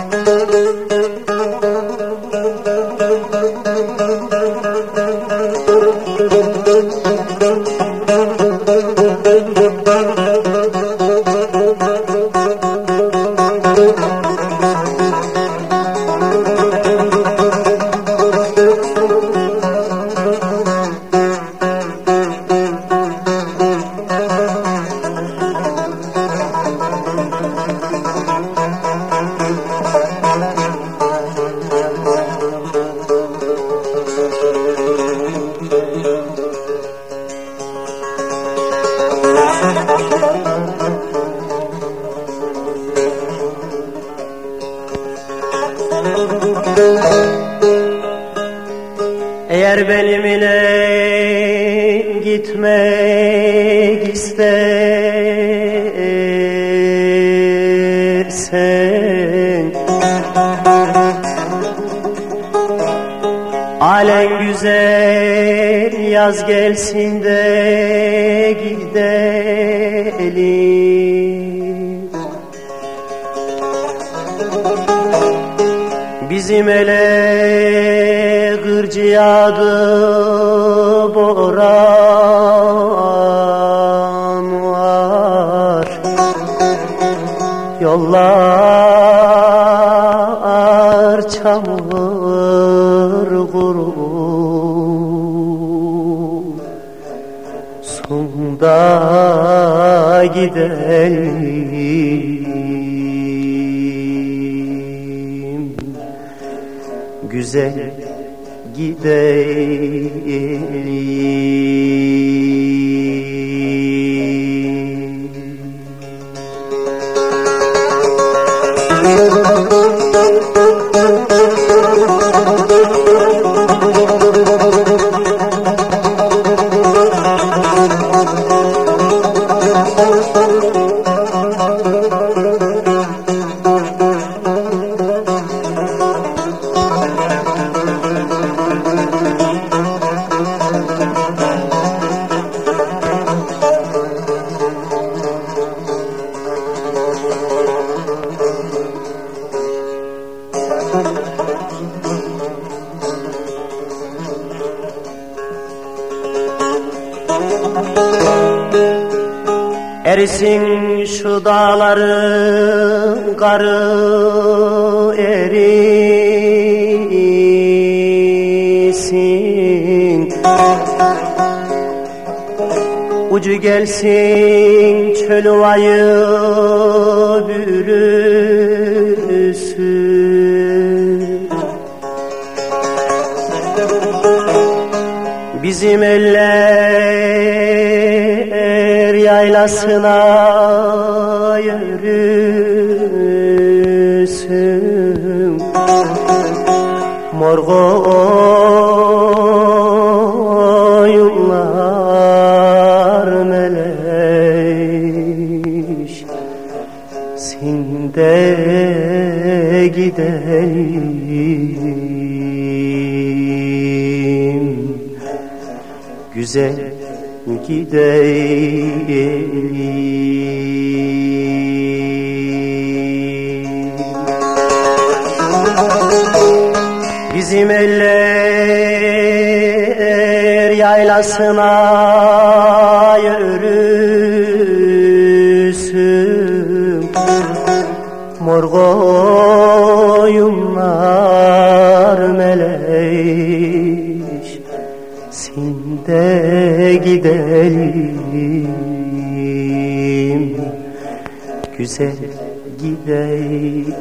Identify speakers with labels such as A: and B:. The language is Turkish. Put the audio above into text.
A: Müzik Eğer benimle gitmek istersen Alen güzel yaz gelsin de gidelim Bizim ele gırcıyadı boran var Yollar çamur Sonda gidelim Güzel gidelim Música Erisin şu dağların karı erisin. Ucu gelsin çöl ovayı bürüsün Bizim eller yaylasına yürüsün. Mor koyunlar meleş Sinde gidelim Güzel gidelim Bizim eller yaylasına yürüsün. Mor koyunlar meleş Sinde gidelim. Güzel gidelim